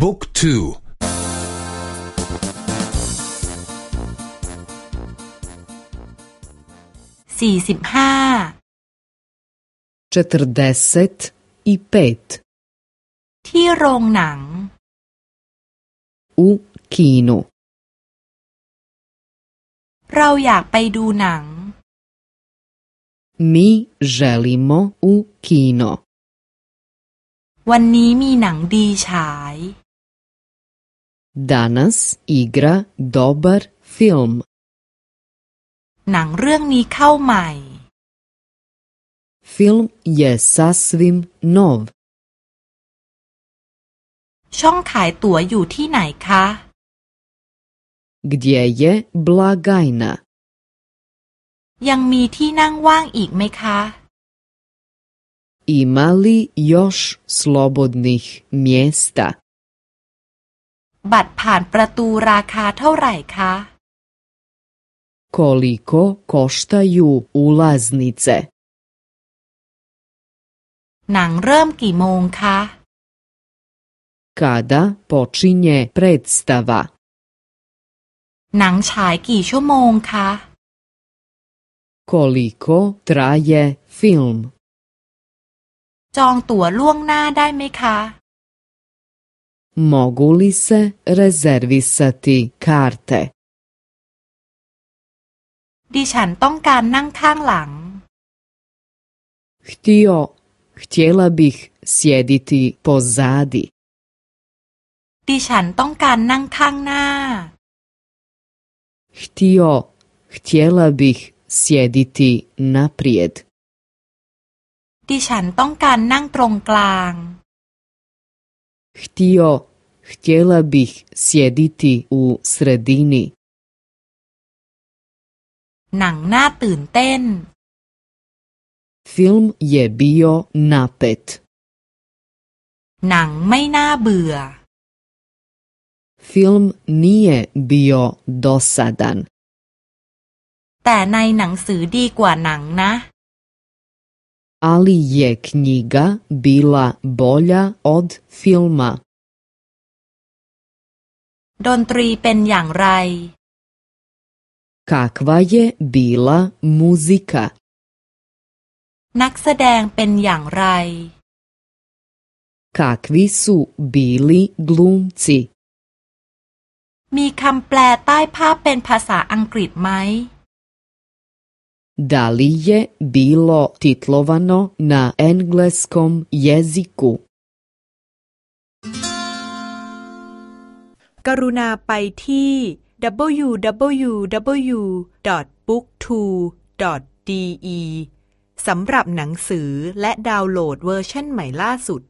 บุ๊กทูสี่สิบห้าที่โรงหนัง u kinu เราอยากไปดูหนัง Mi želimo u kino วันนี้มีหนังดีฉาย Danas igra dobar film หนังเรื่องนี้เข้าใหม่ Film je sasvim nov ช่องขายตั๋วอยู่ที่ไหนคะ Gdje je blagajna ยังมีที่นั่งว่างอีกไหมคะ Ima li još slobodnih mjesta บัตรผ่านประตูราคาเท่าไหร่คะ Koliko koštaju ulaznice หนังเริ่มกี่โมงคะ Kada počinje predstava หนังฉายกี่ชั่วโมงคะ Koliko traje film จองตั๋วล่วงหน้าได้ไหมคะ Mogu li se rezervisati karte ดิฉันต้องการนั่งข้างหลัง Htio, htjela bih sjediti pozadi ดิฉันต้องการนั่งข้างหน้า Htio, htjela bih sjediti naprijed ดิฉันต้องการนั่งตรงกลาง Htio, htjela bih sjediti u sredini หนังน่าตื่นเต้น Film je bio napet หนังไม่น่าเบื่อ Film nije bio dosadan แต่ในหนังสือดีกว่าหนังนะ ali je knjiga bila bolja od filma ดนตรีเป็นอย่างไร Kakva je bila muzika นักแสดงเป็นอย่างไร Kakvi su bili glumci มีคำแปลใต้ภาพเป็นภาษาอังกฤษไหม Da li je bilo titlovano na engleskom jeziku? กรุณาไปที่ www.booktwo.de สำหรับหนังสือและดาวน์โหลดเวอร์ชันใหม่ล่าสุด